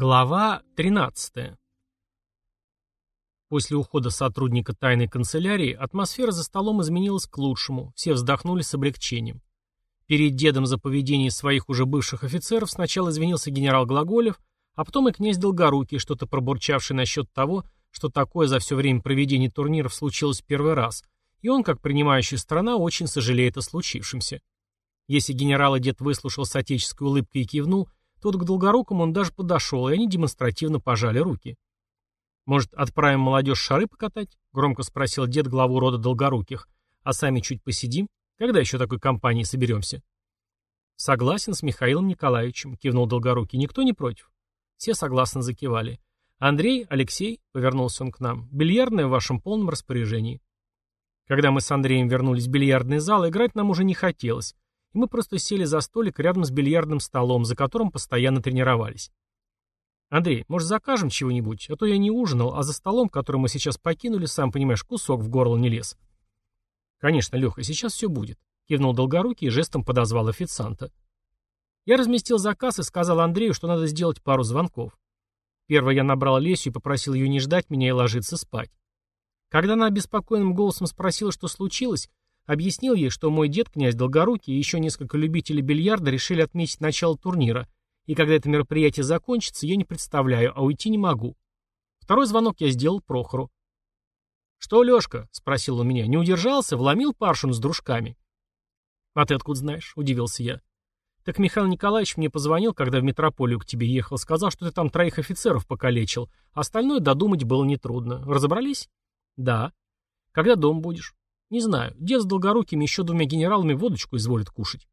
Глава 13. После ухода сотрудника тайной канцелярии атмосфера за столом изменилась к лучшему, все вздохнули с облегчением. Перед дедом за поведение своих уже бывших офицеров сначала извинился генерал Глаголев, а потом и князь Долгорукий, что-то пробурчавший насчет того, что такое за все время проведения турниров случилось первый раз, и он, как принимающая страна, очень сожалеет о случившемся. Если генерал и дед выслушал с отеческой улыбкой и кивнул, Тут к Долгорукому он даже подошел, и они демонстративно пожали руки. «Может, отправим молодежь шары покатать?» — громко спросил дед главу рода Долгоруких. «А сами чуть посидим? Когда еще такой компанией соберемся?» «Согласен с Михаилом Николаевичем», — кивнул Долгорукий. «Никто не против?» Все согласно закивали. «Андрей, Алексей», — повернулся он к нам, — «бильярдная в вашем полном распоряжении». Когда мы с Андреем вернулись в бильярдный зал, играть нам уже не хотелось, и мы просто сели за столик рядом с бильярдным столом, за которым постоянно тренировались. «Андрей, может, закажем чего-нибудь? А то я не ужинал, а за столом, который мы сейчас покинули, сам понимаешь, кусок в горло не лез». «Конечно, Леха, сейчас все будет», — кивнул Долгорукий и жестом подозвал официанта. Я разместил заказ и сказал Андрею, что надо сделать пару звонков. Первое я набрал Лесю и попросил ее не ждать меня и ложиться спать. Когда она обеспокоенным голосом спросила, что случилось, Объяснил ей, что мой дед, князь Долгорукий, и еще несколько любителей бильярда решили отметить начало турнира, и когда это мероприятие закончится, я не представляю, а уйти не могу. Второй звонок я сделал Прохору. «Что, Лешка?» — спросил он меня. «Не удержался? Вломил паршун с дружками?» «А ты откуда знаешь?» — удивился я. «Так Михаил Николаевич мне позвонил, когда в метрополию к тебе ехал, сказал, что ты там троих офицеров покалечил. Остальное додумать было нетрудно. Разобрались?» «Да». «Когда дом будешь?» Не знаю, дед с Долгорукими еще двумя генералами водочку изволит кушать.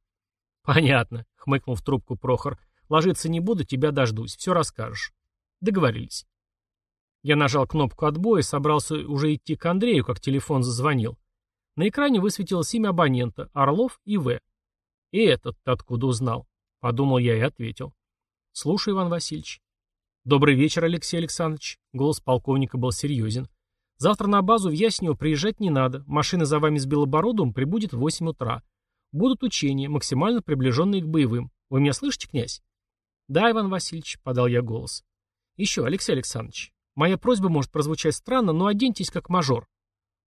Понятно, хмыкнул в трубку Прохор. Ложиться не буду, тебя дождусь, все расскажешь. Договорились. Я нажал кнопку отбоя и собрался уже идти к Андрею, как телефон зазвонил. На экране высветилось имя абонента — Орлов И.В. И этот откуда узнал? Подумал я и ответил. Слушай, Иван Васильевич. Добрый вечер, Алексей Александрович. Голос полковника был серьезен. Завтра на базу в Яснево приезжать не надо. Машина за вами с Белобородовым прибудет в 8 утра. Будут учения, максимально приближенные к боевым. Вы меня слышите, князь? Да, Иван Васильевич, подал я голос. Еще, Алексей Александрович, моя просьба может прозвучать странно, но оденьтесь как мажор.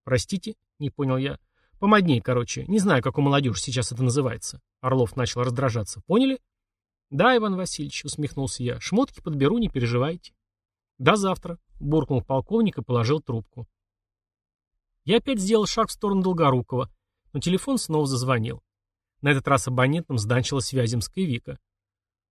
Простите, не понял я. Помодней, короче. Не знаю, как у молодежи сейчас это называется. Орлов начал раздражаться. Поняли? Да, Иван Васильевич, усмехнулся я. Шмотки подберу, не переживайте. До завтра, буркнул полковник и положил трубку. Я опять сделал шаг в сторону Долгорукова, но телефон снова зазвонил. На этот раз абонентом сданчилась Вяземская Вика.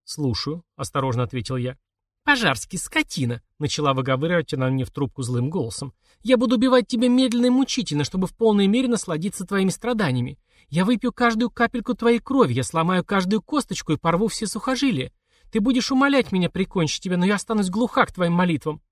«Слушаю», — осторожно ответил я. «Пожарский, скотина!» — начала выговаривать она мне в трубку злым голосом. «Я буду убивать тебя медленно и мучительно, чтобы в полной мере насладиться твоими страданиями. Я выпью каждую капельку твоей крови, я сломаю каждую косточку и порву все сухожилия. Ты будешь умолять меня прикончить тебя, но я останусь глуха к твоим молитвам.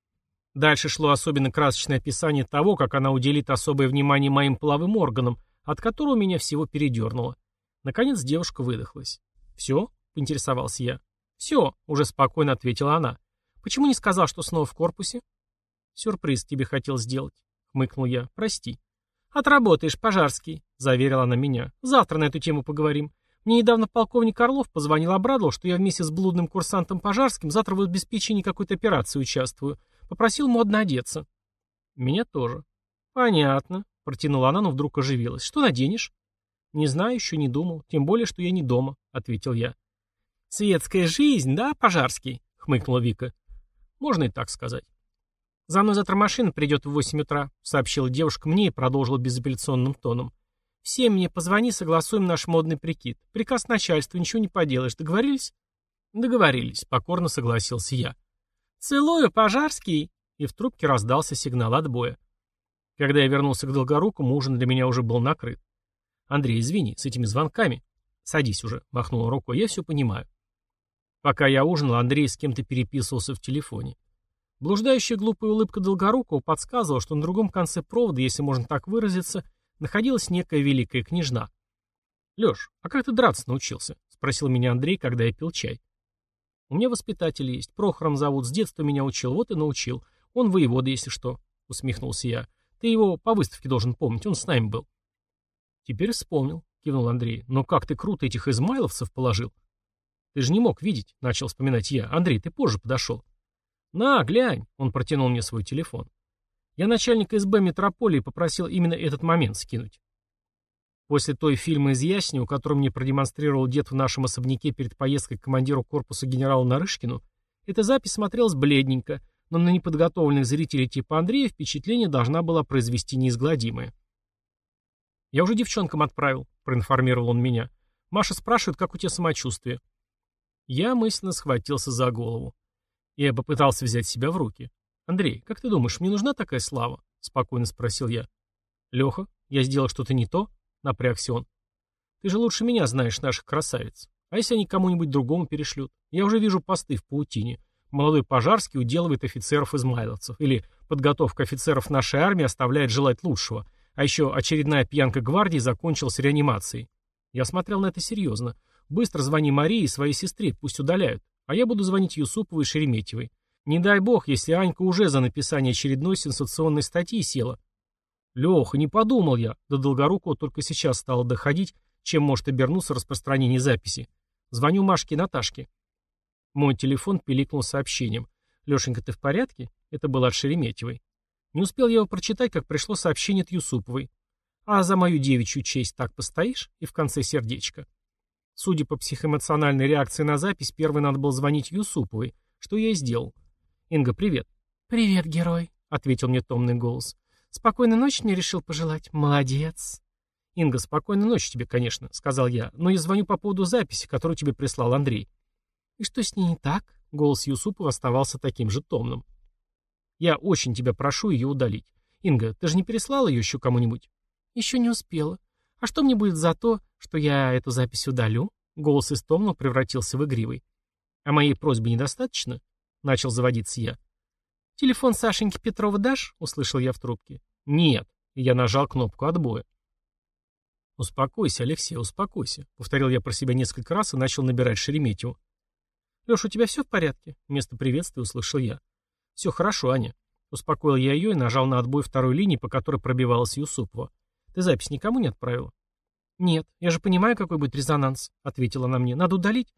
Дальше шло особенно красочное описание того, как она уделит особое внимание моим половым органам, от которого меня всего передернуло. Наконец девушка выдохлась. «Все?» — поинтересовался я. «Все», — уже спокойно ответила она. «Почему не сказал, что снова в корпусе?» «Сюрприз тебе хотел сделать», — хмыкнул я. «Прости». «Отработаешь, Пожарский», — заверила она меня. «Завтра на эту тему поговорим. Мне недавно полковник Орлов позвонил, обрадовал, что я вместе с блудным курсантом Пожарским завтра в обеспечении какой-то операции участвую. Попросил модно одеться. Меня тоже. Понятно. Протянула она, но вдруг оживилась. Что наденешь? Не знаю, еще не думал. Тем более, что я не дома, ответил я. Светская жизнь, да, Пожарский? Хмыкнула Вика. Можно и так сказать. «За мной завтра машина придет в восемь утра», — сообщила девушка мне и продолжила безапелляционным тоном. «Всем мне позвони, согласуем наш модный прикид. Приказ начальства, ничего не поделаешь. Договорились?» «Договорились», — покорно согласился я. «Целую, Пожарский!» И в трубке раздался сигнал отбоя. Когда я вернулся к Долгорукому, ужин для меня уже был накрыт. «Андрей, извини, с этими звонками...» «Садись уже», — махнул рукой, — «я все понимаю». Пока я ужинал, Андрей с кем-то переписывался в телефоне. Блуждающая глупая улыбка Долгорукова подсказывала, что на другом конце провода, если можно так выразиться, находилась некая великая княжна. «Леш, а как ты драться научился?» — спросил меня Андрей, когда я пил чай. У меня воспитатель есть. Прохором зовут. С детства меня учил. Вот и научил. Он воевода, если что. Усмехнулся я. Ты его по выставке должен помнить. Он с нами был. Теперь вспомнил. Кивнул Андрей. Но как ты круто этих измайловцев положил. Ты же не мог видеть. Начал вспоминать я. Андрей, ты позже подошел. «На, глянь!» — он протянул мне свой телефон. Я начальник СБ метрополии попросил именно этот момент скинуть. После той фильма из Ясни, у которой мне продемонстрировал дед в нашем особняке перед поездкой к командиру корпуса генералу Нарышкину, эта запись смотрелась бледненько, но на неподготовленных зрителей типа Андрея впечатление должна была произвести неизгладимое. «Я уже девчонкам отправил», — проинформировал он меня. «Маша спрашивает, как у тебя самочувствие». Я мысленно схватился за голову. Я попытался взять себя в руки. «Андрей, как ты думаешь, мне нужна такая слава?» — спокойно спросил я. «Леха, я сделал что-то не то?» — напрягся он. «Ты же лучше меня знаешь наших красавиц. А если они кому-нибудь другому перешлют? Я уже вижу посты в паутине. Молодой Пожарский уделывает офицеров-измайловцев. Или подготовка офицеров нашей армии оставляет желать лучшего. А еще очередная пьянка гвардии закончилась реанимацией. Я смотрел на это серьезно. Быстро звони Марии и своей сестре, пусть удаляют. А я буду звонить Юсуповой и Шереметьевой. Не дай бог, если Анька уже за написание очередной сенсационной статьи села. Леха, не подумал я. До Долгорукова только сейчас стало доходить, чем может обернуться распространение записи. Звоню Машке и Наташке. Мой телефон пиликнул сообщением. «Лешенька, ты в порядке?» Это было от Шереметьевой. Не успел я его прочитать, как пришло сообщение от Юсуповой. «А за мою девичью честь так постоишь?» И в конце сердечко. Судя по психоэмоциональной реакции на запись, первый надо было звонить Юсуповой, что я и сделал. «Инга, привет». «Привет, герой», — ответил мне томный голос. «Спокойной ночи мне решил пожелать. Молодец». «Инга, спокойной ночи тебе, конечно», — сказал я, «но я звоню по поводу записи, которую тебе прислал Андрей». «И что с ней не так?» Голос Юсупова оставался таким же томным. «Я очень тебя прошу ее удалить. Инга, ты же не переслала ее еще кому-нибудь?» «Еще не успела. А что мне будет за то, что я эту запись удалю?» Голос из томного превратился в игривый. «А моей просьбы недостаточно?» Начал заводиться я. «Телефон Сашеньки Петрова дашь?» — услышал я в трубке. «Нет». Я нажал кнопку отбоя. «Успокойся, Алексей, успокойся», — повторил я про себя несколько раз и начал набирать Шереметьеву. «Леша, у тебя все в порядке?» — вместо приветствия услышал я. «Все хорошо, Аня». Успокоил я ее и нажал на отбой второй линии, по которой пробивалась Юсупова. «Ты запись никому не отправила?» «Нет, я же понимаю, какой будет резонанс», — ответила она мне. «Надо удалить?»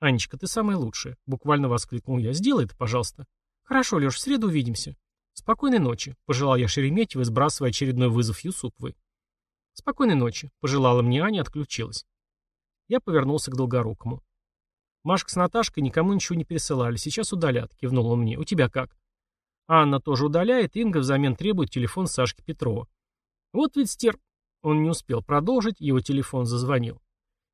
«Анечка, ты самая лучшая», — буквально воскликнул я. «Сделай это, пожалуйста». «Хорошо, Леш, в среду увидимся». «Спокойной ночи», — пожелал я Шереметьевой, сбрасывая очередной вызов Юсуповой. «Спокойной ночи», — пожелала мне Аня, отключилась. Я повернулся к Долгорукому. Машка с Наташкой никому ничего не пересылали, сейчас удалят, кивнул он мне. У тебя как? Анна тоже удаляет, Инга взамен требует телефон Сашки Петрова. Вот ведь стер... Он не успел продолжить, его телефон зазвонил.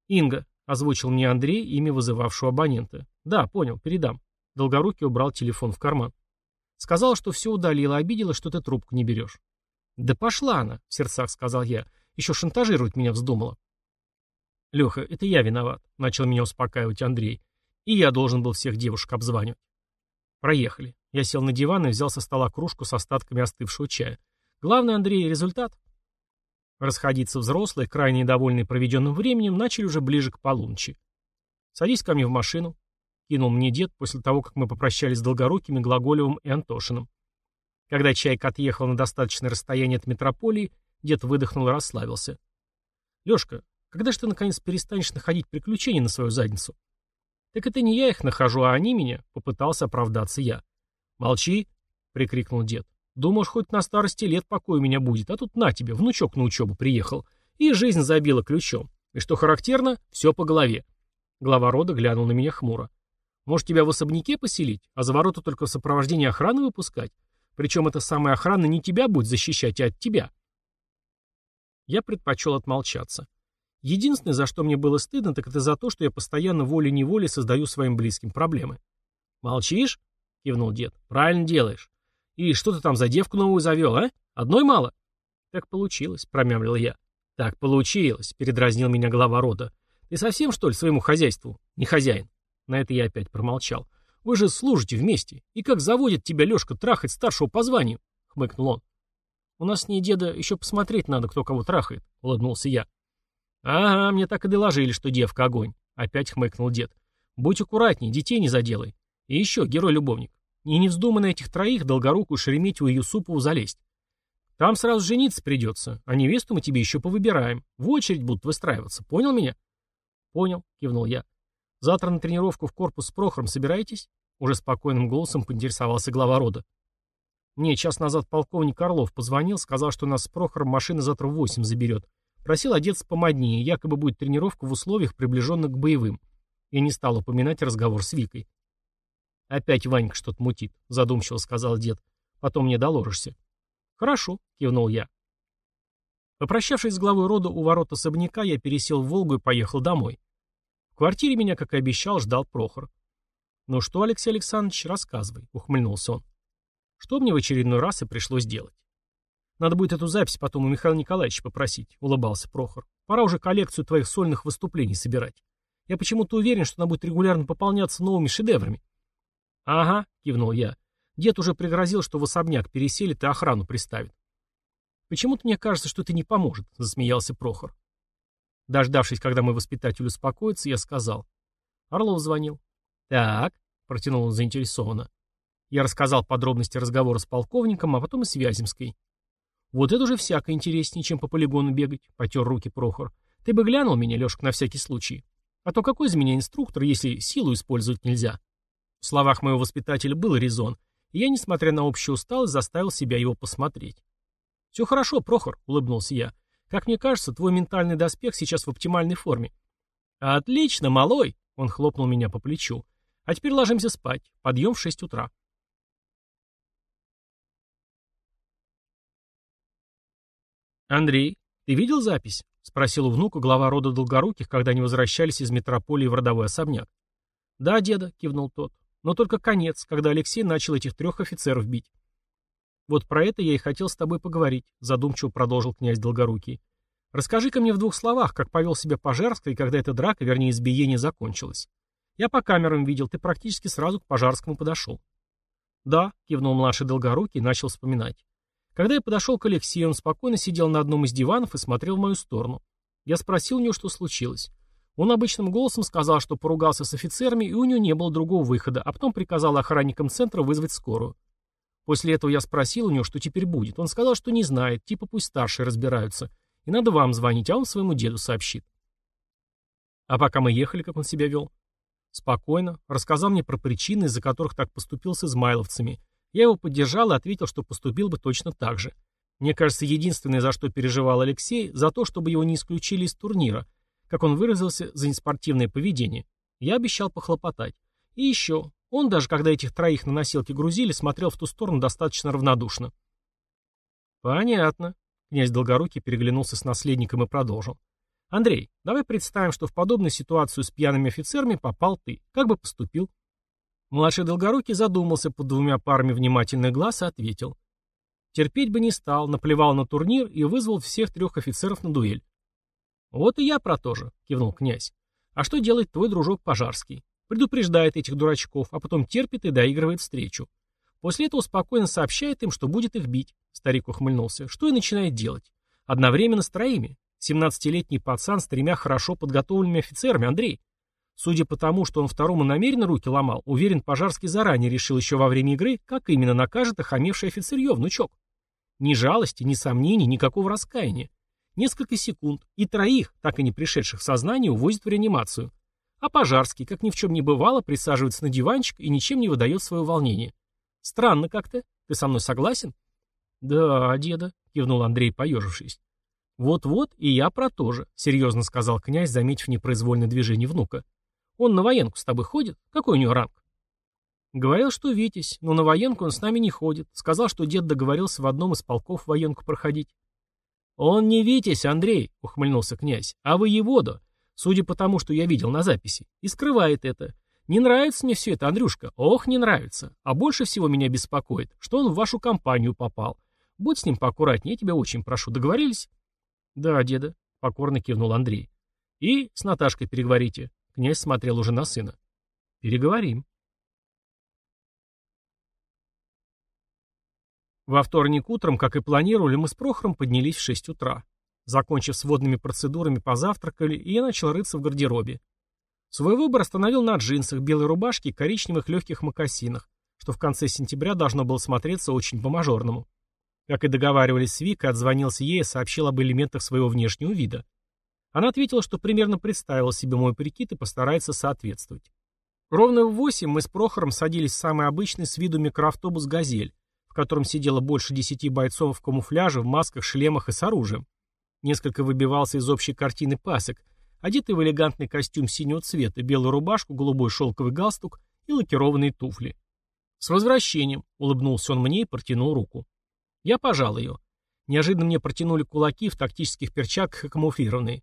«Инга», — озвучил мне Андрей, имя вызывавшего абонента. «Да, понял, передам». Долгорукий убрал телефон в карман. Сказал, что все удалила, обидела, что ты трубку не берешь. «Да пошла она», — в сердцах сказал я. «Еще шантажировать меня вздумала». «Леха, это я виноват», — начал меня успокаивать Андрей. «И я должен был всех девушек обзванивать». «Проехали». Я сел на диван и взял со стола кружку с остатками остывшего чая. «Главный, Андрей, результат». Расходиться взрослые, крайне недовольные проведенным временем, начали уже ближе к полуночи. «Садись ко мне в машину», — кинул мне дед после того, как мы попрощались с Долгорукими, Глаголевым и Антошиным. Когда чайка отъехал на достаточное расстояние от метрополии, дед выдохнул и расслабился. «Лешка, когда же ты, наконец, перестанешь находить приключения на свою задницу? Так это не я их нахожу, а они меня, — попытался оправдаться я. Молчи, — прикрикнул дед. Думаешь, хоть на старости лет покой у меня будет, а тут на тебе, внучок на учебу приехал. И жизнь забила ключом. И что характерно, все по голове. Глава рода глянул на меня хмуро. Может, тебя в особняке поселить, а за ворота только в сопровождении охраны выпускать? Причем эта самая охрана не тебя будет защищать, а от тебя. Я предпочел отмолчаться. Единственное, за что мне было стыдно, так это за то, что я постоянно волей-неволей создаю своим близким проблемы. «Молчишь?» — кивнул дед. «Правильно делаешь. И что ты там за девку новую завел, а? Одной мало?» «Так получилось», — промямлил я. «Так получилось», — передразнил меня глава рода. «Ты совсем, что ли, своему хозяйству? Не хозяин?» На это я опять промолчал. «Вы же служите вместе. И как заводит тебя Лешка трахать старшего по званию?» — хмыкнул он. «У нас с ней, деда, еще посмотреть надо, кто кого трахает», — улыбнулся я. «Ага, мне так и доложили, что девка огонь», — опять хмыкнул дед. «Будь аккуратней, детей не заделай. И еще, герой-любовник, и не вздумай на этих троих, Долгорукую, Шереметьеву и Юсупову залезть. Там сразу жениться придется, а невесту мы тебе еще повыбираем. В очередь будут выстраиваться. Понял меня?» «Понял», — кивнул я. «Завтра на тренировку в корпус с Прохором собираетесь?» Уже спокойным голосом поинтересовался глава рода. Мне час назад полковник Орлов позвонил, сказал, что нас с Прохором машина завтра в восемь заберет. Просил одеться помоднее, якобы будет тренировка в условиях, приближенных к боевым. Я не стал упоминать разговор с Викой. «Опять Ванька что-то мутит», — задумчиво сказал дед. «Потом мне доложишься». «Хорошо», — кивнул я. Попрощавшись с главой рода у ворот особняка, я пересел в Волгу и поехал домой. Квартире меня, как и обещал, ждал Прохор. «Ну что, Алексей Александрович, рассказывай», — ухмыльнулся он. Что мне в очередной раз и пришлось делать. Надо будет эту запись потом у Михаила Николаевича попросить, улыбался Прохор. Пора уже коллекцию твоих сольных выступлений собирать. Я почему-то уверен, что она будет регулярно пополняться новыми шедеврами. Ага, кивнул я. Дед уже пригрозил, что в особняк переселит и охрану приставит. Почему-то мне кажется, что это не поможет, засмеялся Прохор. Дождавшись, когда мой воспитатель успокоится, я сказал. Орлов звонил. Так, протянул он заинтересованно. Я рассказал подробности разговора с полковником, а потом и с Вяземской. Вот это уже всяко интереснее, чем по полигону бегать, потер руки Прохор. Ты бы глянул меня, Лешка, на всякий случай. А то какой из меня инструктор, если силу использовать нельзя? В словах моего воспитателя был резон, и я, несмотря на общую усталость, заставил себя его посмотреть. «Все хорошо, Прохор», — улыбнулся я. «Как мне кажется, твой ментальный доспех сейчас в оптимальной форме». «Отлично, малой!» — он хлопнул меня по плечу. «А теперь ложимся спать. Подъем в шесть утра». «Андрей, ты видел запись?» — спросил у внука глава рода Долгоруких, когда они возвращались из метрополии в родовой особняк. «Да, деда», — кивнул тот. «Но только конец, когда Алексей начал этих трех офицеров бить». «Вот про это я и хотел с тобой поговорить», — задумчиво продолжил князь Долгорукий. «Расскажи-ка мне в двух словах, как повел себя Пожарский, когда эта драка, вернее, избиение закончилась. Я по камерам видел, ты практически сразу к Пожарскому подошел». «Да», — кивнул младший Долгорукий и начал вспоминать. Когда я подошел к Алексею, он спокойно сидел на одном из диванов и смотрел в мою сторону. Я спросил у него, что случилось. Он обычным голосом сказал, что поругался с офицерами, и у него не было другого выхода, а потом приказал охранникам центра вызвать скорую. После этого я спросил у него, что теперь будет. Он сказал, что не знает, типа пусть старшие разбираются. И надо вам звонить, а он своему деду сообщит. А пока мы ехали, как он себя вел? Спокойно. Рассказал мне про причины, из-за которых так поступил с измайловцами. Я его поддержал и ответил, что поступил бы точно так же. Мне кажется, единственное, за что переживал Алексей, за то, чтобы его не исключили из турнира, как он выразился, за неспортивное поведение. Я обещал похлопотать. И еще, он даже, когда этих троих на носилки грузили, смотрел в ту сторону достаточно равнодушно. «Понятно», — князь Долгорукий переглянулся с наследником и продолжил. «Андрей, давай представим, что в подобную ситуацию с пьяными офицерами попал ты. Как бы поступил?» Младший Долгорукий задумался под двумя парами внимательных глаз и ответил. Терпеть бы не стал, наплевал на турнир и вызвал всех трех офицеров на дуэль. «Вот и я про то же», — кивнул князь. «А что делает твой дружок Пожарский? Предупреждает этих дурачков, а потом терпит и доигрывает встречу. После этого спокойно сообщает им, что будет их бить». Старик ухмыльнулся. «Что и начинает делать? Одновременно с троими. Семнадцатилетний пацан с тремя хорошо подготовленными офицерами, Андрей. Судя по тому, что он второму намеренно руки ломал, уверен, Пожарский заранее решил еще во время игры, как именно накажет охамевший офицерье, внучок. Ни жалости, ни сомнений, никакого раскаяния. Несколько секунд, и троих, так и не пришедших в сознание, увозят в реанимацию. А Пожарский, как ни в чем не бывало, присаживается на диванчик и ничем не выдает свое волнение. Странно как-то. Ты со мной согласен? Да, деда, кивнул Андрей, поежившись. Вот-вот, и я про то же, серьезно сказал князь, заметив непроизвольное движение внука. Он на военку с тобой ходит? Какой у него ранг? Говорил, что Витязь, но на военку он с нами не ходит. Сказал, что дед договорился в одном из полков военку проходить. Он не Витязь, Андрей, ухмыльнулся князь, а воевода, судя по тому, что я видел на записи, и скрывает это. Не нравится мне все это, Андрюшка, ох, не нравится. А больше всего меня беспокоит, что он в вашу компанию попал. Будь с ним поаккуратнее, я тебя очень прошу. Договорились? Да, деда, покорно кивнул Андрей. И с Наташкой переговорите. Князь смотрел уже на сына. «Переговорим». Во вторник утром, как и планировали, мы с Прохором поднялись в 6 утра. Закончив с водными процедурами, позавтракали, и я начал рыться в гардеробе. Свой выбор остановил на джинсах, белой рубашке и коричневых легких мокасинах, что в конце сентября должно было смотреться очень по-мажорному. Как и договаривались с Викой, отзвонился ей и сообщил об элементах своего внешнего вида. Она ответила, что примерно представила себе мой прикид и постарается соответствовать. Ровно в восемь мы с Прохором садились в самый обычный с виду микроавтобус «Газель», в котором сидело больше десяти бойцов в камуфляже, в масках, шлемах и с оружием. Несколько выбивался из общей картины пасек, одетый в элегантный костюм синего цвета, белую рубашку, голубой шелковый галстук и лакированные туфли. «С возвращением!» — улыбнулся он мне и протянул руку. Я пожал ее. Неожиданно мне протянули кулаки в тактических перчатках и камуфлированные.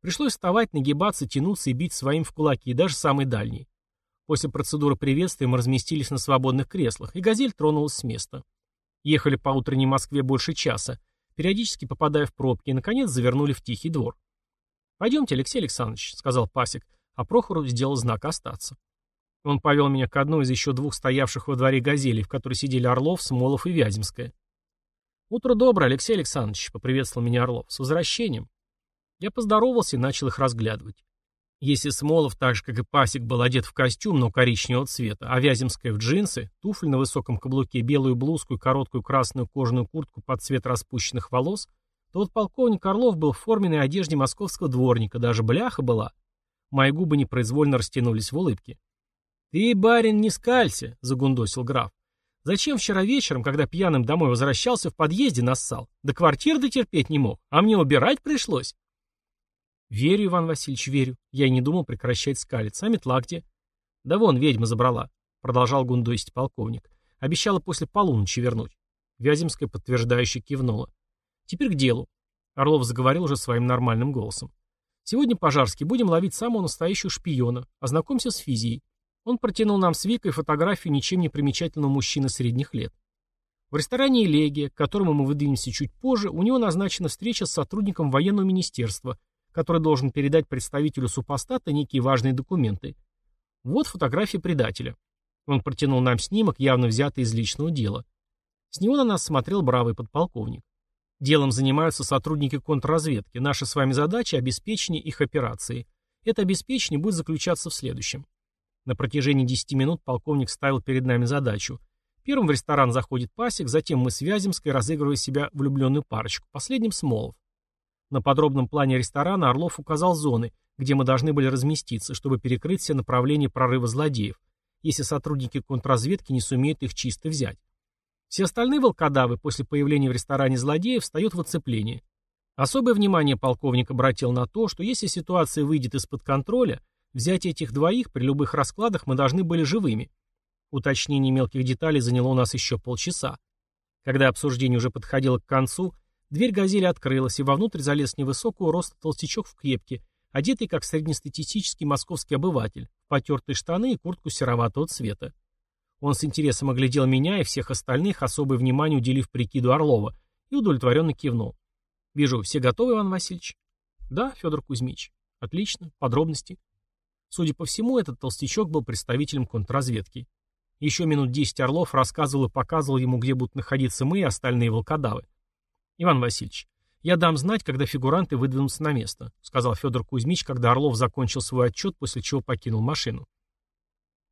Пришлось вставать, нагибаться, тянуться и бить своим в кулаки, даже самый дальний. После процедуры приветствия мы разместились на свободных креслах, и «Газель» тронулась с места. Ехали по утренней Москве больше часа, периодически попадая в пробки, и, наконец, завернули в тихий двор. «Пойдемте, Алексей Александрович», — сказал Пасек, а Прохору сделал знак «остаться». Он повел меня к одной из еще двух стоявших во дворе «Газелей», в которой сидели Орлов, Смолов и Вяземская. «Утро доброе, Алексей Александрович», — поприветствовал меня Орлов. «С возвращением». Я поздоровался и начал их разглядывать. Если Смолов, так же как и Пасик, был одет в костюм, но коричневого цвета, а Вяземская в джинсы, туфли на высоком каблуке, белую блузку и короткую красную кожаную куртку под цвет распущенных волос, то вот полковник Орлов был в форменной одежде московского дворника, даже бляха была. Мои губы непроизвольно растянулись в улыбке. «Ты, барин, не скалься», — загундосил граф. «Зачем вчера вечером, когда пьяным домой возвращался, в подъезде нассал? До квартиры дотерпеть не мог, а мне убирать пришлось?» «Верю, Иван Васильевич, верю. Я и не думал прекращать скалиться. А метла где?» «Да вон, ведьма забрала», — продолжал гундосить полковник. «Обещала после полуночи вернуть». Вяземская подтверждающе кивнула. «Теперь к делу». Орлов заговорил уже своим нормальным голосом. «Сегодня, Пожарский, будем ловить самого настоящего шпиона. Ознакомься с физией». Он протянул нам с Викой фотографию ничем не примечательного мужчины средних лет. В ресторане «Элегия», к которому мы выдвинемся чуть позже, у него назначена встреча с сотрудником военного министерства – который должен передать представителю супостата некие важные документы. Вот фотография предателя. Он протянул нам снимок, явно взятый из личного дела. С него на нас смотрел бравый подполковник. Делом занимаются сотрудники контрразведки. Наша с вами задача – обеспечение их операции. Это обеспечение будет заключаться в следующем. На протяжении 10 минут полковник ставил перед нами задачу. Первым в ресторан заходит Пасек, затем мы с Вяземской, разыгрывая себя влюбленную парочку, последним Смолов. На подробном плане ресторана Орлов указал зоны, где мы должны были разместиться, чтобы перекрыть все направления прорыва злодеев, если сотрудники контрразведки не сумеют их чисто взять. Все остальные волкодавы после появления в ресторане злодеев встают в оцепление. Особое внимание полковник обратил на то, что если ситуация выйдет из-под контроля, взять этих двоих при любых раскладах мы должны были живыми. Уточнение мелких деталей заняло у нас еще полчаса. Когда обсуждение уже подходило к концу, Дверь «Газели» открылась, и вовнутрь залез невысокого роста толстячок в кепке, одетый как среднестатистический московский обыватель, в потертые штаны и куртку сероватого цвета. Он с интересом оглядел меня и всех остальных, особое внимание уделив прикиду Орлова, и удовлетворенно кивнул. «Вижу, все готовы, Иван Васильевич?» «Да, Федор Кузьмич». «Отлично. Подробности?» Судя по всему, этот толстячок был представителем контрразведки. Еще минут десять Орлов рассказывал и показывал ему, где будут находиться мы и остальные волкодавы. «Иван Васильевич, я дам знать, когда фигуранты выдвинутся на место», сказал Федор Кузьмич, когда Орлов закончил свой отчет, после чего покинул машину.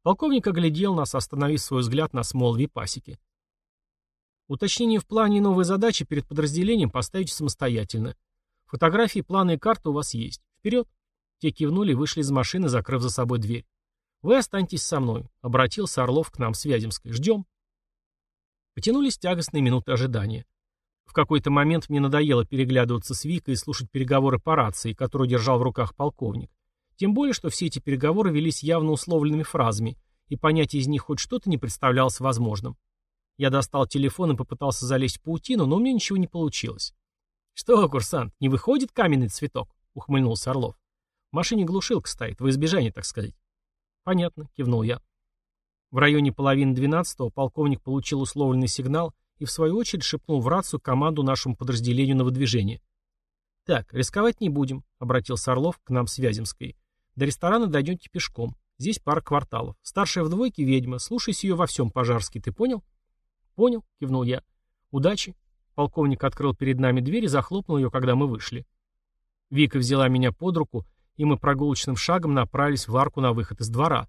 Полковник оглядел нас, остановив свой взгляд на смолве пасеки. Уточнение в плане и новые задачи перед подразделением поставите самостоятельно. Фотографии, планы и карты у вас есть. Вперед. Те кивнули и вышли из машины, закрыв за собой дверь. Вы останетесь со мной, обратился Орлов к нам с Вяземской. Ждем. Потянулись тягостные минуты ожидания. В какой-то момент мне надоело переглядываться с Викой и слушать переговоры по рации, которую держал в руках полковник. Тем более, что все эти переговоры велись явно условленными фразами, и понять из них хоть что-то не представлялось возможным. Я достал телефон и попытался залезть в паутину, но у меня ничего не получилось. «Что, курсант, не выходит каменный цветок?» — ухмыльнулся Орлов. «В машине глушилка стоит, во избежание, так сказать». «Понятно», — кивнул я. В районе половины двенадцатого полковник получил условленный сигнал и в свою очередь шепнул в рацию команду нашему подразделению на выдвижение. «Так, рисковать не будем», — обратился Орлов к нам с Вяземской. «До ресторана дойдете пешком. Здесь пара кварталов. Старшая в двойке ведьма. Слушайся ее во всем, Пожарский. Ты понял?» «Понял», — кивнул я. «Удачи». Полковник открыл перед нами дверь и захлопнул ее, когда мы вышли. Вика взяла меня под руку, и мы прогулочным шагом направились в арку на выход из двора.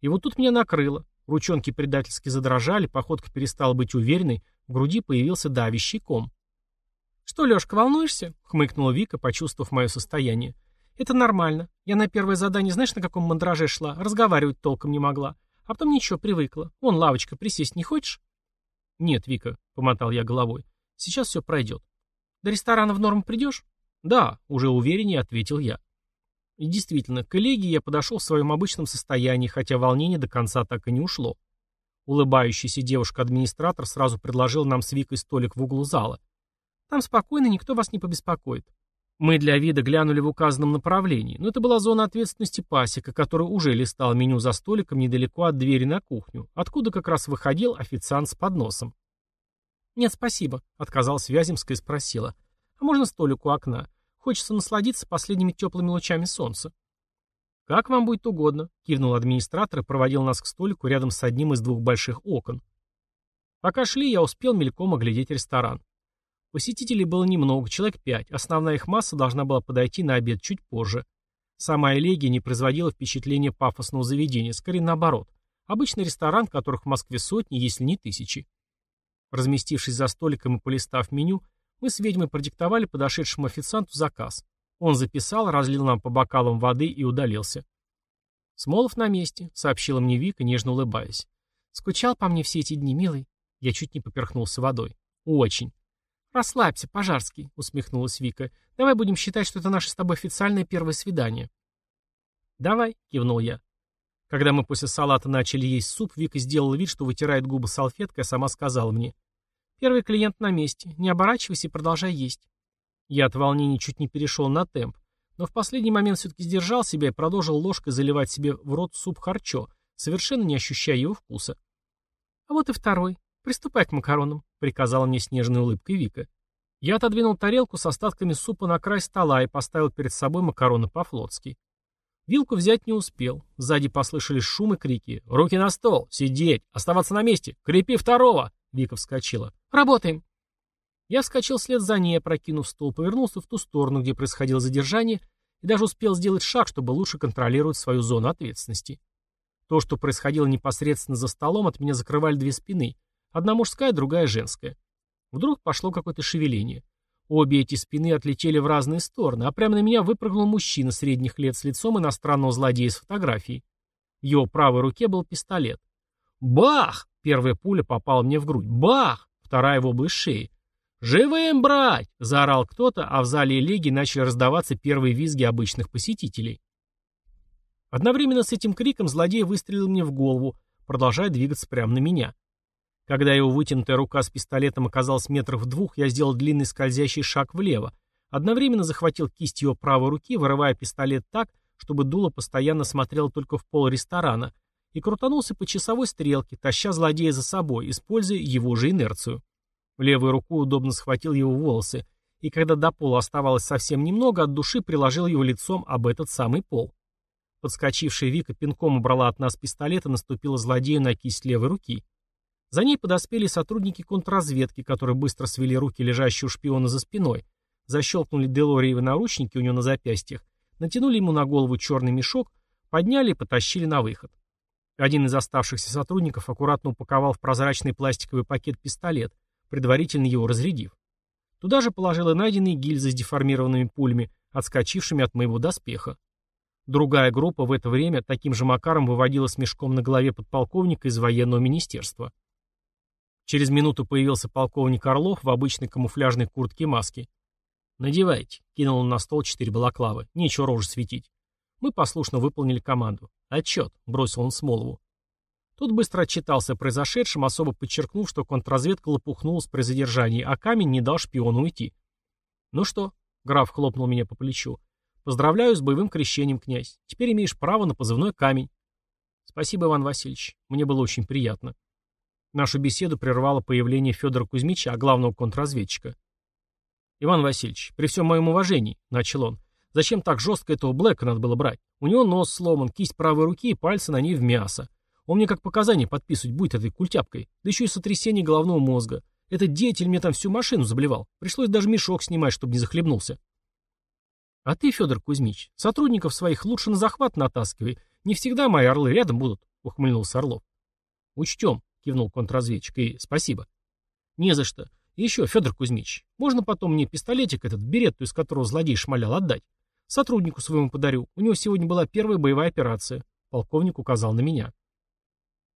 И вот тут меня накрыло. Ручонки предательски задрожали, походка перестала быть уверенной, в груди появился давящий ком. «Что, Лёшка, волнуешься?» — хмыкнула Вика, почувствовав мое состояние. Это нормально. Я на первое задание знаешь, на каком мандраже шла? Разговаривать толком не могла. А потом ничего, привыкла. Вон, лавочка, присесть не хочешь? Нет, Вика, помотал я головой. Сейчас все пройдет. До ресторана в норм придешь? Да, уже увереннее ответил я. И действительно, к коллеге я подошел в своем обычном состоянии, хотя волнение до конца так и не ушло. Улыбающаяся девушка-администратор сразу предложила нам с Викой столик в углу зала. Там спокойно, никто вас не побеспокоит. Мы для вида глянули в указанном направлении, но это была зона ответственности пасека, который уже листал меню за столиком недалеко от двери на кухню, откуда как раз выходил официант с подносом. «Нет, спасибо», — отказалась Вяземская и спросила. «А можно столик у окна? Хочется насладиться последними теплыми лучами солнца». «Как вам будет угодно», — кивнул администратор и проводил нас к столику рядом с одним из двух больших окон. Пока шли, я успел мельком оглядеть ресторан. Посетителей было немного, человек пять. Основная их масса должна была подойти на обед чуть позже. Сама Элегия не производила впечатления пафосного заведения, скорее наоборот. Обычный ресторан, которых в Москве сотни, если не тысячи. Разместившись за столиком и полистав меню, мы с ведьмой продиктовали подошедшему официанту заказ. Он записал, разлил нам по бокалам воды и удалился. «Смолов на месте», — сообщила мне Вика, нежно улыбаясь. «Скучал по мне все эти дни, милый?» Я чуть не поперхнулся водой. «Очень». «Расслабься, Пожарский», — усмехнулась Вика. «Давай будем считать, что это наше с тобой официальное первое свидание». «Давай», — кивнул я. Когда мы после салата начали есть суп, Вика сделала вид, что вытирает губы салфеткой, а сама сказала мне. «Первый клиент на месте. Не оборачивайся и продолжай есть». Я от волнения чуть не перешел на темп, но в последний момент все-таки сдержал себя и продолжил ложкой заливать себе в рот суп харчо, совершенно не ощущая его вкуса. «А вот и второй. Приступай к макаронам», — приказала мне с нежной улыбкой Вика. Я отодвинул тарелку с остатками супа на край стола и поставил перед собой макароны по-флотски. Вилку взять не успел. Сзади послышались шум и крики. «Руки на стол! Сидеть! Оставаться на месте! Крепи второго!» Вика вскочила. «Работаем!» Я вскочил вслед за ней, опрокинув стол, повернулся в ту сторону, где происходило задержание, и даже успел сделать шаг, чтобы лучше контролировать свою зону ответственности. То, что происходило непосредственно за столом, от меня закрывали две спины, Одна мужская, другая женская. Вдруг пошло какое-то шевеление. Обе эти спины отлетели в разные стороны, а прямо на меня выпрыгнул мужчина средних лет с лицом иностранного злодея с фотографией. В его правой руке был пистолет. Бах! Первая пуля попала мне в грудь. Бах! Вторая в область шеи. «Живым брать!» — заорал кто-то, а в зале Элеги начали раздаваться первые визги обычных посетителей. Одновременно с этим криком злодей выстрелил мне в голову, продолжая двигаться прямо на меня. Когда его вытянутая рука с пистолетом оказалась метров в двух, я сделал длинный скользящий шаг влево. Одновременно захватил кисть его правой руки, вырывая пистолет так, чтобы дуло постоянно смотрело только в пол ресторана, и крутанулся по часовой стрелке, таща злодея за собой, используя его же инерцию. В левую руку удобно схватил его волосы, и когда до пола оставалось совсем немного, от души приложил его лицом об этот самый пол. Подскочившая Вика пинком убрала от нас пистолет и наступила злодею на кисть левой руки. За ней подоспели сотрудники контрразведки, которые быстро свели руки лежащего шпиона за спиной, защелкнули Делориевы наручники у него на запястьях, натянули ему на голову черный мешок, подняли и потащили на выход. Один из оставшихся сотрудников аккуратно упаковал в прозрачный пластиковый пакет пистолет, предварительно его разрядив. Туда же положил и найденные гильзы с деформированными пулями, отскочившими от моего доспеха. Другая группа в это время таким же макаром выводила с мешком на голове подполковника из военного министерства. Через минуту появился полковник Орлов в обычной камуфляжной куртке и маске. «Надевайте», — кинул он на стол четыре балаклавы. «Нечего рожи светить». Мы послушно выполнили команду. «Отчет», — бросил он Смолову. Тут быстро отчитался о произошедшем, особо подчеркнув, что контрразведка лопухнулась при задержании, а камень не дал шпиону уйти. «Ну что?» — граф хлопнул меня по плечу. «Поздравляю с боевым крещением, князь. Теперь имеешь право на позывной камень». «Спасибо, Иван Васильевич. Мне было очень приятно». Нашу беседу прервало появление Федора Кузьмича, главного контрразведчика. «Иван Васильевич, при всем моем уважении», — начал он, — «зачем так жестко этого Блэка надо было брать? У него нос сломан, кисть правой руки и пальцы на ней в мясо. Он мне как показания подписывать будет этой культяпкой, да еще и сотрясение головного мозга. Этот деятель мне там всю машину заблевал. Пришлось даже мешок снимать, чтобы не захлебнулся». «А ты, Федор Кузьмич, сотрудников своих лучше на захват натаскивай. Не всегда мои орлы рядом будут», — ухмыльнулся Орлов. «Учтем», кивнул контрразведчик, и спасибо. Не за что. И еще, Федор Кузьмич, можно потом мне пистолетик этот, беретту, из которого злодей шмалял, отдать? Сотруднику своему подарю. У него сегодня была первая боевая операция. Полковник указал на меня.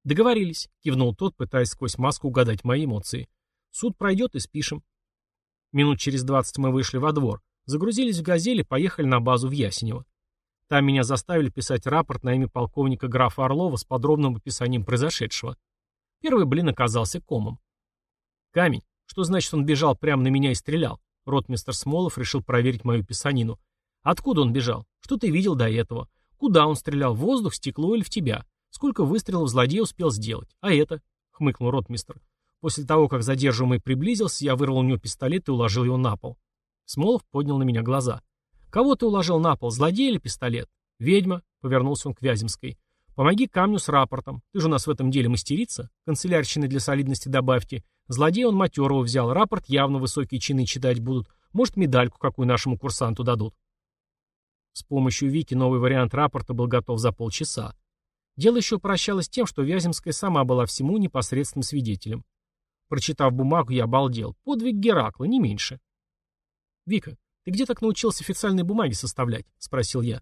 Договорились, кивнул тот, пытаясь сквозь маску угадать мои эмоции. Суд пройдет и спишем. Минут через двадцать мы вышли во двор, загрузились в «Газели», поехали на базу в Ясенево. Там меня заставили писать рапорт на имя полковника графа Орлова с подробным описанием произошедшего. Первый блин оказался комом. Камень. Что значит, он бежал прямо на меня и стрелял? Ротмистер Смолов решил проверить мою писанину. Откуда он бежал? Что ты видел до этого? Куда он стрелял? В воздух, стекло или в тебя? Сколько выстрелов злодей успел сделать? А это? Хмыкнул ротмистер. После того, как задерживаемый приблизился, я вырвал у него пистолет и уложил его на пол. Смолов поднял на меня глаза. «Кого ты уложил на пол, злодей или пистолет?» «Ведьма», — повернулся он к Вяземской. «Помоги камню с рапортом. Ты же у нас в этом деле мастерица. Канцелярщины для солидности добавьте. Злодей он матерого взял. Рапорт явно высокие чины читать будут. Может, медальку какую нашему курсанту дадут». С помощью Вики новый вариант рапорта был готов за полчаса. Дело еще упрощалось тем, что Вяземская сама была всему непосредственным свидетелем. Прочитав бумагу, я обалдел. Подвиг Геракла, не меньше. «Вика, «Ты где так научился официальные бумаги составлять?» — спросил я.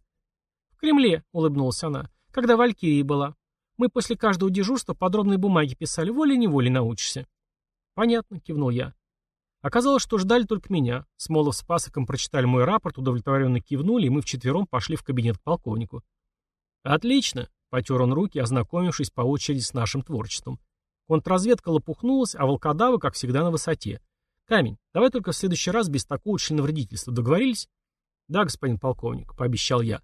«В Кремле», — улыбнулась она, — «когда Валькирия была. Мы после каждого дежурства подробные бумаги писали, волей-неволей научишься». «Понятно», — кивнул я. Оказалось, что ждали только меня. Смолов с Пасоком прочитали мой рапорт, удовлетворенно кивнули, и мы вчетвером пошли в кабинет к полковнику. «Отлично», — потер он руки, ознакомившись по очереди с нашим творчеством. Контрразведка лопухнулась, а волкодавы, как всегда, на высоте. Камень, давай только в следующий раз без такого членовредительства. Договорились? Да, господин полковник, пообещал я.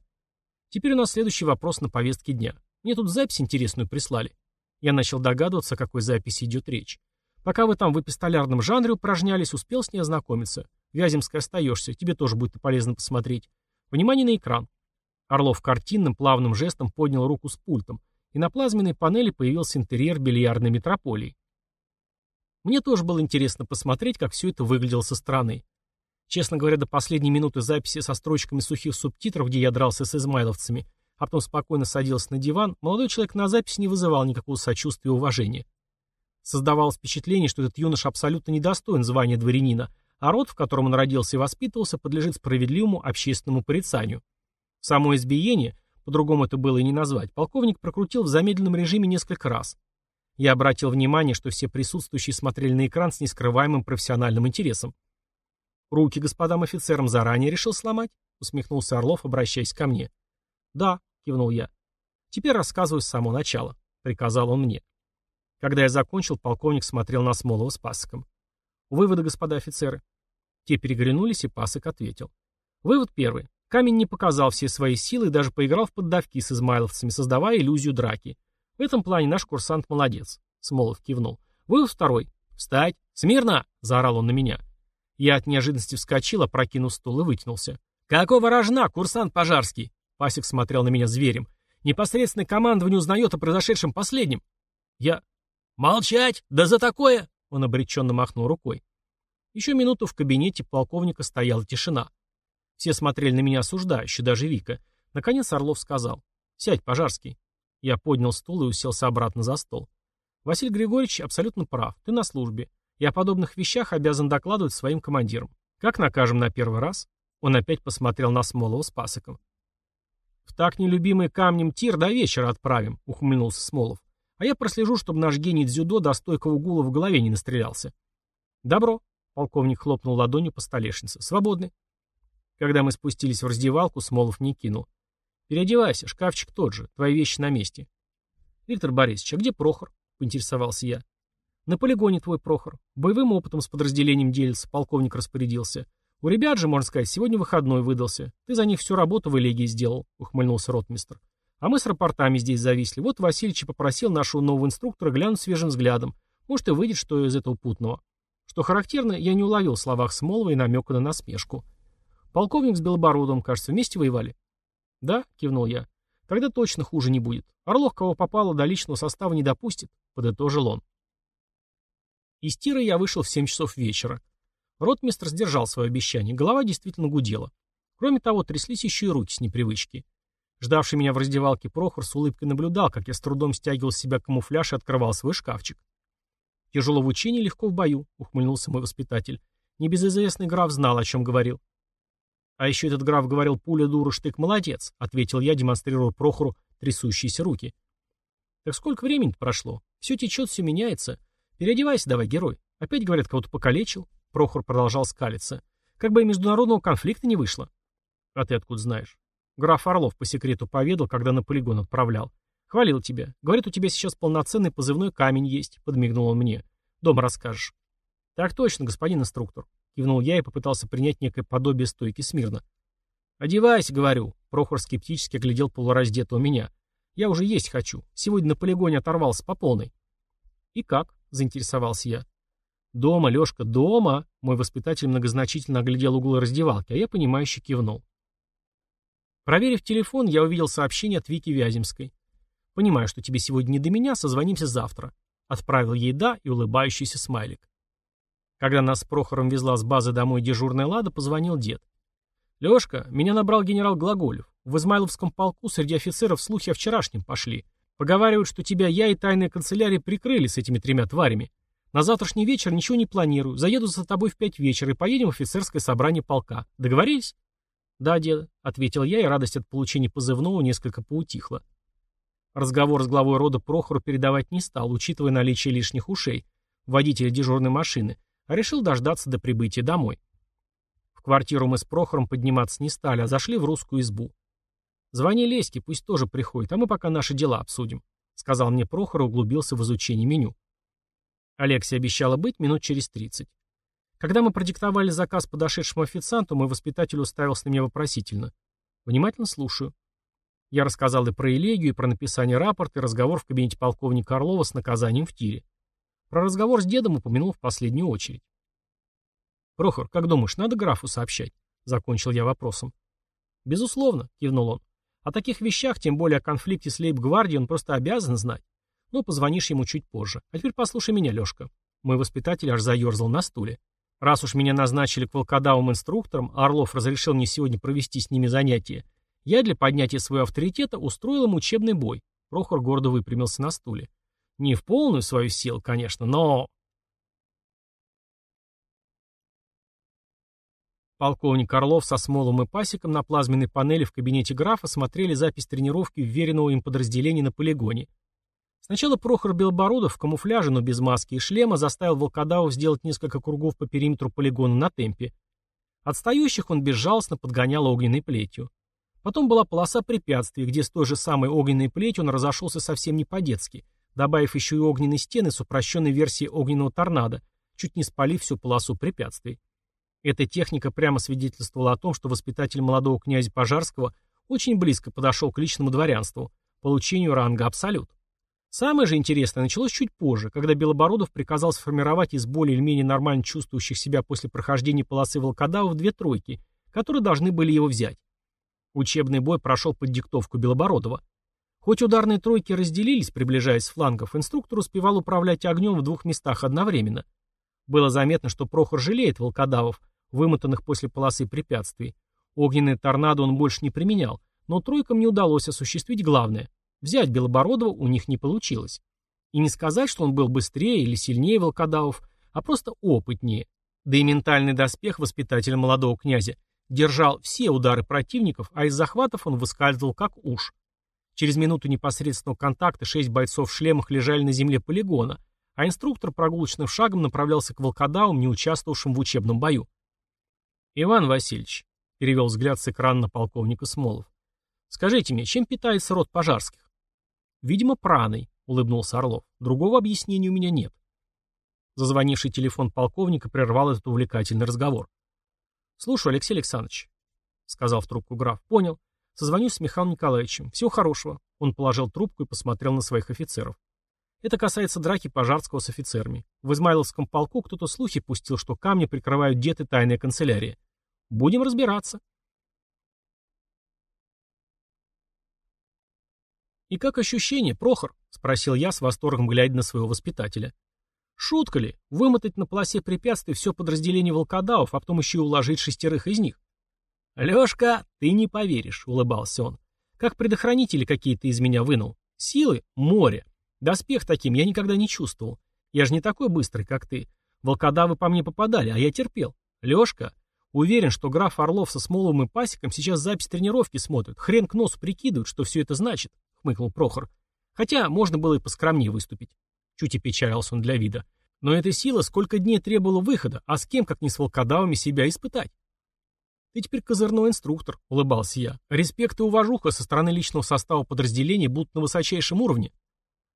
Теперь у нас следующий вопрос на повестке дня. Мне тут запись интересную прислали. Я начал догадываться, о какой записи идет речь. Пока вы там в эпистолярном жанре упражнялись, успел с ней ознакомиться. Вяземская остаешься, тебе тоже будет полезно посмотреть. Внимание на экран. Орлов картинным, плавным жестом поднял руку с пультом, и на плазменной панели появился интерьер бильярдной метрополии. Мне тоже было интересно посмотреть, как все это выглядело со стороны. Честно говоря, до последней минуты записи со строчками сухих субтитров, где я дрался с измайловцами, а потом спокойно садился на диван, молодой человек на записи не вызывал никакого сочувствия и уважения. Создавалось впечатление, что этот юнош абсолютно недостоин звания дворянина, а род, в котором он родился и воспитывался, подлежит справедливому общественному порицанию. Само избиение, по-другому это было и не назвать, полковник прокрутил в замедленном режиме несколько раз – я обратил внимание, что все присутствующие смотрели на экран с нескрываемым профессиональным интересом. «Руки господам офицерам заранее решил сломать?» — усмехнулся Орлов, обращаясь ко мне. «Да», — кивнул я. «Теперь рассказываю с самого начала», — приказал он мне. Когда я закончил, полковник смотрел на Смолова с Пасыком. «Выводы, господа офицеры». Те переглянулись, и Пасык ответил. Вывод первый. Камень не показал все свои силы и даже поиграл в поддавки с измайловцами, создавая иллюзию драки. В этом плане наш курсант молодец. Смолов кивнул. Вывод второй. «Встать! Смирно!» — заорал он на меня. Я от неожиданности вскочил, опрокинув стул и вытянулся. «Какого рожна, курсант Пожарский?» Пасек смотрел на меня зверем. «Непосредственное командование узнает о произошедшем последнем». Я... «Молчать! Да за такое!» Он обреченно махнул рукой. Еще минуту в кабинете полковника стояла тишина. Все смотрели на меня осуждающе, даже Вика. Наконец Орлов сказал. «Сядь, Пожарский. Я поднял стул и уселся обратно за стол. Василий Григорьевич абсолютно прав. Ты на службе. Я о подобных вещах обязан докладывать своим командирам. Как накажем на первый раз? Он опять посмотрел на Смолова с пасоком. «В так нелюбимый камнем тир до вечера отправим», — ухмыльнулся Смолов. «А я прослежу, чтобы наш гений дзюдо до стойкого гула в голове не настрелялся». «Добро», — полковник хлопнул ладонью по столешнице. «Свободны». Когда мы спустились в раздевалку, Смолов не кинул. «Переодевайся, шкафчик тот же, твои вещи на месте». «Виктор Борисович, а где Прохор?» — поинтересовался я. «На полигоне твой Прохор. Боевым опытом с подразделением делится, полковник распорядился. У ребят же, можно сказать, сегодня выходной выдался. Ты за них всю работу в элегии сделал», — ухмыльнулся ротмистр. «А мы с рапортами здесь зависли. Вот Васильевич попросил нашего нового инструктора глянуть свежим взглядом. Может, и выйдет что из этого путного». Что характерно, я не уловил в словах Смолова и намека на насмешку. Полковник с Белобородовым, кажется, вместе воевали. «Да», — кивнул я. «Тогда точно хуже не будет. Орлов, кого попало, до личного состава не допустит», — подытожил он. Из тира я вышел в 7 часов вечера. Ротмистр сдержал свое обещание, голова действительно гудела. Кроме того, тряслись еще и руки с непривычки. Ждавший меня в раздевалке Прохор с улыбкой наблюдал, как я с трудом стягивал с себя камуфляж и открывал свой шкафчик. «Тяжело в учении, легко в бою», — ухмыльнулся мой воспитатель. Небезызвестный граф знал, о чем говорил. А еще этот граф говорил, пуля дура, штык молодец, ответил я, демонстрируя Прохору трясущиеся руки. Так сколько времени прошло? Все течет, все меняется. Переодевайся давай, герой. Опять, говорят, кого-то покалечил. Прохор продолжал скалиться. Как бы и международного конфликта не вышло. А ты откуда знаешь? Граф Орлов по секрету поведал, когда на полигон отправлял. Хвалил тебя. Говорит, у тебя сейчас полноценный позывной камень есть, подмигнул он мне. Дома расскажешь. Так точно, господин инструктор. Кивнул я и попытался принять некое подобие стойки смирно. «Одевайся», — говорю. Прохор скептически глядел полураздетого меня. «Я уже есть хочу. Сегодня на полигоне оторвался по полной». «И как?» — заинтересовался я. «Дома, Лешка, дома!» Мой воспитатель многозначительно оглядел углы раздевалки, а я, понимающе кивнул. Проверив телефон, я увидел сообщение от Вики Вяземской. «Понимаю, что тебе сегодня не до меня, созвонимся завтра». Отправил ей «да» и улыбающийся смайлик. Когда нас с Прохором везла с базы домой дежурная Лада, позвонил дед. «Лешка, меня набрал генерал Глаголев. В Измайловском полку среди офицеров слухи о вчерашнем пошли. Поговаривают, что тебя я и тайная канцелярия прикрыли с этими тремя тварями. На завтрашний вечер ничего не планирую. Заеду за тобой в пять вечера и поедем в офицерское собрание полка. Договорились?» «Да, дед», — ответил я, и радость от получения позывного несколько поутихла. Разговор с главой рода Прохору передавать не стал, учитывая наличие лишних ушей, водителя дежурной машины, решил дождаться до прибытия домой. В квартиру мы с Прохором подниматься не стали, а зашли в русскую избу. «Звони Леське, пусть тоже приходит, а мы пока наши дела обсудим», — сказал мне Прохор и углубился в изучение меню. Алексия обещала быть минут через тридцать. Когда мы продиктовали заказ подошедшему официанту, мой воспитатель уставился на меня вопросительно. «Внимательно слушаю». Я рассказал и про элегию, и про написание рапорта, и разговор в кабинете полковника Орлова с наказанием в тире. Про разговор с дедом упомянул в последнюю очередь. «Прохор, как думаешь, надо графу сообщать?» — закончил я вопросом. «Безусловно», — кивнул он. «О таких вещах, тем более о конфликте с лейб-гвардией, он просто обязан знать. Ну, позвонишь ему чуть позже. А теперь послушай меня, Лешка». Мой воспитатель аж заерзал на стуле. «Раз уж меня назначили к волкодавым инструкторам, а Орлов разрешил мне сегодня провести с ними занятия, я для поднятия своего авторитета устроил им учебный бой». Прохор гордо выпрямился на стуле. Не в полную свою силу, конечно, но... Полковник Орлов со Смолом и Пасиком на плазменной панели в кабинете графа смотрели запись тренировки вверенного им подразделения на полигоне. Сначала Прохор Белобородов в камуфляже, но без маски и шлема, заставил волкодавов сделать несколько кругов по периметру полигона на темпе. Отстающих он безжалостно подгонял огненной плетью. Потом была полоса препятствий, где с той же самой огненной плетью он разошелся совсем не по-детски, добавив еще и огненные стены с упрощенной версией огненного торнадо, чуть не спалив всю полосу препятствий. Эта техника прямо свидетельствовала о том, что воспитатель молодого князя Пожарского очень близко подошел к личному дворянству, получению ранга «Абсолют». Самое же интересное началось чуть позже, когда Белобородов приказал сформировать из более или менее нормально чувствующих себя после прохождения полосы волкодавов две тройки, которые должны были его взять. Учебный бой прошел под диктовку Белобородова. Хоть ударные тройки разделились, приближаясь с флангов, инструктор успевал управлять огнем в двух местах одновременно. Было заметно, что Прохор жалеет волкодавов, вымотанных после полосы препятствий. Огненные торнадо он больше не применял, но тройкам не удалось осуществить главное. Взять Белобородова у них не получилось. И не сказать, что он был быстрее или сильнее волкодавов, а просто опытнее. Да и ментальный доспех воспитателя молодого князя держал все удары противников, а из захватов он выскальзывал как уж. Через минуту непосредственного контакта шесть бойцов в шлемах лежали на земле полигона, а инструктор прогулочным шагом направлялся к волкодавам, не участвовавшим в учебном бою. «Иван Васильевич», — перевел взгляд с экрана на полковника Смолов, — «скажите мне, чем питается род пожарских?» «Видимо, праной», — улыбнулся Орлов. «Другого объяснения у меня нет». Зазвонивший телефон полковника прервал этот увлекательный разговор. «Слушаю, Алексей Александрович», — сказал в трубку граф. «Понял. Созвонюсь с Михаилом Николаевичем. Всего хорошего. Он положил трубку и посмотрел на своих офицеров. Это касается драки Пожарского с офицерами. В Измайловском полку кто-то слухи пустил, что камни прикрывают дед и тайная канцелярия. Будем разбираться. «И как ощущение, Прохор?» — спросил я с восторгом, глядя на своего воспитателя. «Шутка ли? Вымотать на полосе препятствий все подразделение волкодавов, а потом еще и уложить шестерых из них? «Лешка, ты не поверишь», — улыбался он. «Как предохранители какие-то из меня вынул. Силы — море. Доспех таким я никогда не чувствовал. Я же не такой быстрый, как ты. Волкодавы по мне попадали, а я терпел. Лешка, Уверен, что граф Орлов со Смоловым и Пасиком сейчас запись тренировки смотрят. Хрен к носу прикидывают, что все это значит, — хмыкнул Прохор. Хотя можно было и поскромнее выступить. Чуть опечалился он для вида. Но эта сила сколько дней требовала выхода, а с кем, как не с волкодавами, себя испытать? Ты теперь козырной инструктор, — улыбался я. Респект и уважуха со стороны личного состава подразделений будут на высочайшем уровне.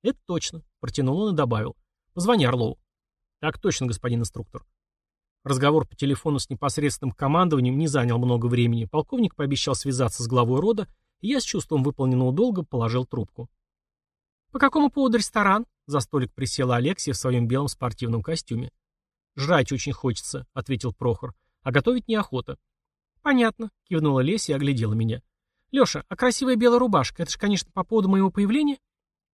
Это точно, — протянул он и добавил. Позвони Орлову. Так точно, господин инструктор. Разговор по телефону с непосредственным командованием не занял много времени. Полковник пообещал связаться с главой рода, и я с чувством выполненного долга положил трубку. «По какому поводу ресторан?» За столик присела Алексия в своем белом спортивном костюме. «Жрать очень хочется», — ответил Прохор. «А готовить неохота». «Понятно», — кивнула Леся и оглядела меня. «Леша, а красивая белая рубашка, это же, конечно, по поводу моего появления?»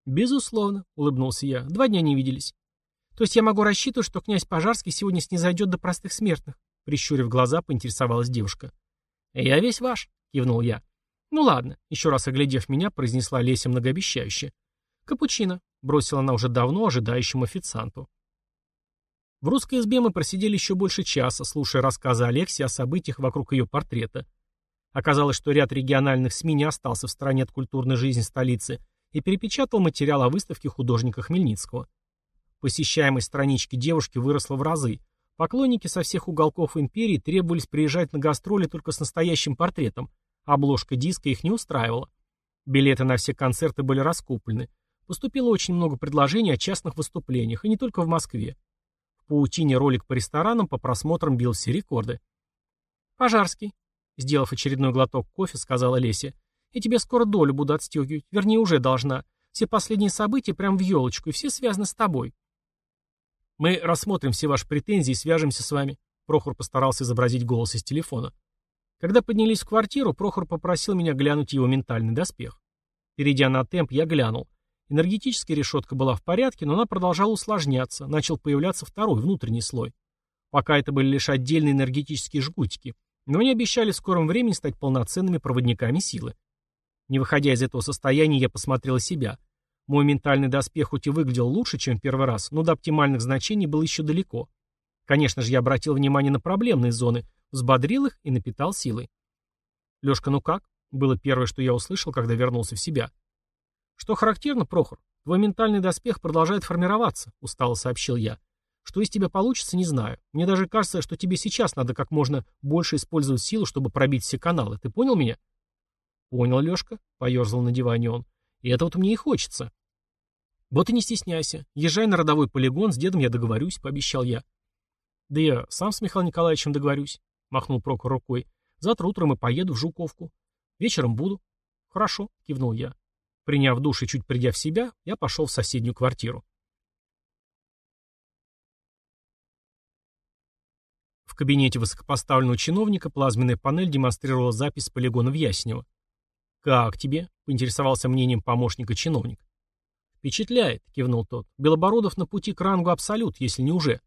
«Безусловно», — улыбнулся я. «Два дня не виделись». То есть я могу рассчитывать, что князь Пожарский сегодня снизойдет до простых смертных? Прищурив глаза, поинтересовалась девушка. «Я весь ваш», — кивнул я. «Ну ладно», — еще раз оглядев меня, произнесла Леся многообещающе. «Капучино», — бросила она уже давно ожидающему официанту. В русской избе мы просидели еще больше часа, слушая рассказы Алексии о событиях вокруг ее портрета. Оказалось, что ряд региональных СМИ не остался в стороне от культурной жизни столицы и перепечатал материал о выставке художника Хмельницкого. Посещаемость странички девушки выросла в разы. Поклонники со всех уголков империи требовались приезжать на гастроли только с настоящим портретом. Обложка диска их не устраивала. Билеты на все концерты были раскуплены. Поступило очень много предложений о частных выступлениях, и не только в Москве. Паутине ролик по ресторанам по просмотрам бил все рекорды. «Пожарский», — сделав очередной глоток кофе, сказала Леся, — «я тебе скоро долю буду отстегивать, вернее, уже должна. Все последние события прям в елочку, и все связаны с тобой. Мы рассмотрим все ваши претензии и свяжемся с вами. Прохор постарался изобразить голос из телефона. Когда поднялись в квартиру, Прохор попросил меня глянуть его ментальный доспех. Перейдя на темп, я глянул. Энергетическая решетка была в порядке, но она продолжала усложняться, начал появляться второй, внутренний слой. Пока это были лишь отдельные энергетические жгутики, но они обещали в скором времени стать полноценными проводниками силы. Не выходя из этого состояния, я посмотрел себя — мой ментальный доспех хоть и выглядел лучше, чем первый раз, но до оптимальных значений был еще далеко. Конечно же, я обратил внимание на проблемные зоны, взбодрил их и напитал силой. «Лешка, ну как?» — было первое, что я услышал, когда вернулся в себя. «Что характерно, Прохор, твой ментальный доспех продолжает формироваться», — устало сообщил я. «Что из тебя получится, не знаю. Мне даже кажется, что тебе сейчас надо как можно больше использовать силу, чтобы пробить все каналы. Ты понял меня?» «Понял, Лешка», — поерзал на диване он. «И это вот мне и хочется». «Вот и не стесняйся. Езжай на родовой полигон, с дедом я договорюсь», — пообещал я. «Да я сам с Михаилом Николаевичем договорюсь», — махнул Прокор рукой. «Завтра утром и поеду в Жуковку. Вечером буду». «Хорошо», — кивнул я. Приняв душ и чуть придя в себя, я пошел в соседнюю квартиру. В кабинете высокопоставленного чиновника плазменная панель демонстрировала запись полигона в Яснево. «Как тебе?» — поинтересовался мнением помощника чиновник. «Впечатляет», — кивнул тот. «Белобородов на пути к рангу абсолют, если не уже».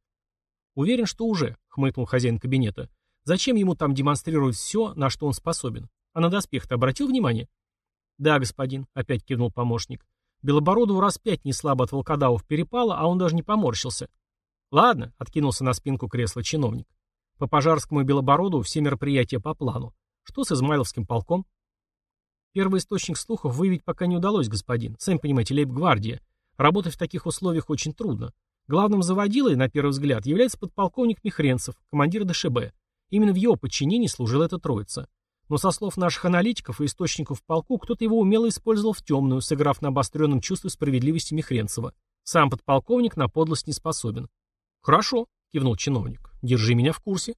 «Уверен, что уже», — хмыкнул хозяин кабинета. «Зачем ему там демонстрировать все, на что он способен? А на доспех ты обратил внимание?» «Да, господин», — опять кивнул помощник. Белобородову раз пять не слабо от волкодавов перепало, а он даже не поморщился. «Ладно», — откинулся на спинку кресла чиновник. «По Пожарскому и Белобородову все мероприятия по плану. Что с Измайловским полком?» Первый источник слухов выявить пока не удалось, господин. Сами понимаете, лейб-гвардия. Работать в таких условиях очень трудно. Главным заводилой, на первый взгляд, является подполковник Михренцев, командир ДШБ. Именно в его подчинении служила эта троица. Но со слов наших аналитиков и источников в полку, кто-то его умело использовал в темную, сыграв на обостренном чувстве справедливости Михренцева. Сам подполковник на подлость не способен. «Хорошо», — кивнул чиновник. «Держи меня в курсе».